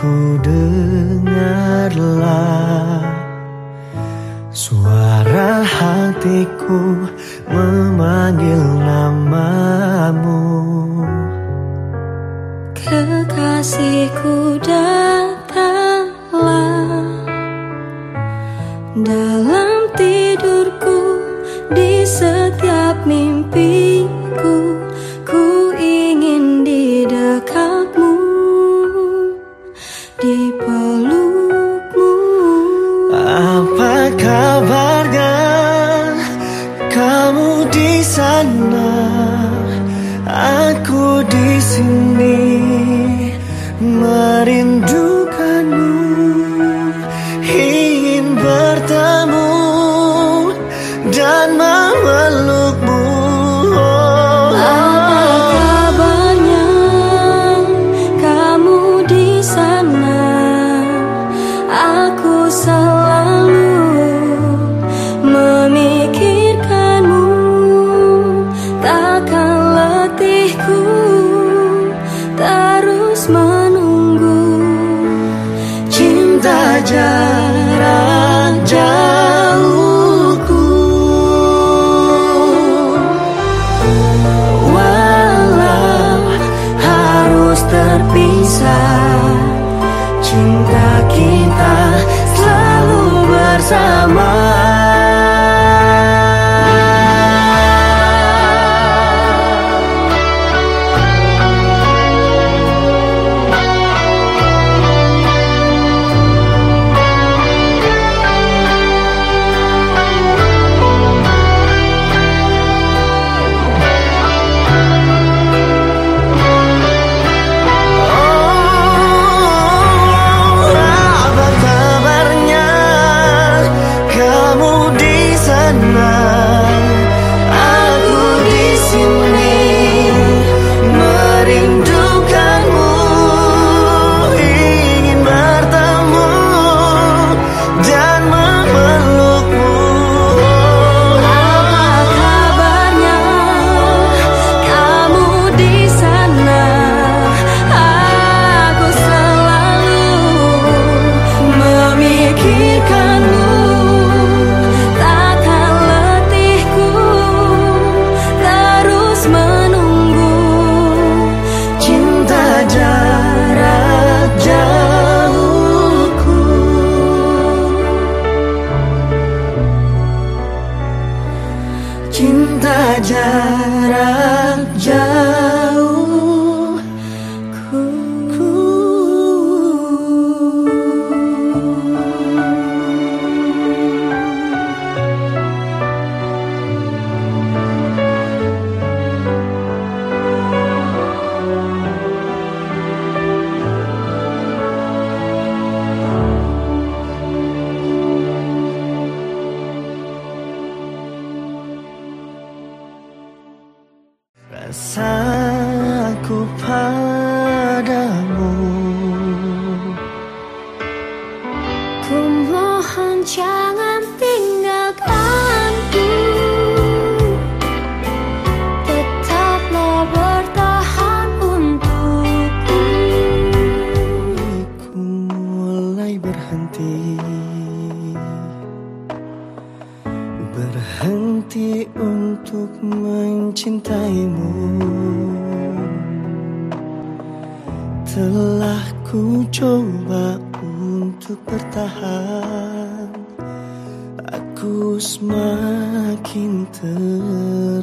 Ku dengarlah. Suara hatiku memanggil namamu. Kekasihku datanglah. Dalam tidurku di setiap mimpiku. Di pelukmu Apa kabarnya kamu di sana? Aku di sini merindukanmu, menunggu. Cinta jarak jauhku. Walau harus terpisah Cinta kita selalu bersama sana? Aku di sini Cinta jarak Rasaku padamu. Ku mohon jangan Berhenti untuk mencintaimu. Telah ku coba untuk bertahan. Aku semakin terluka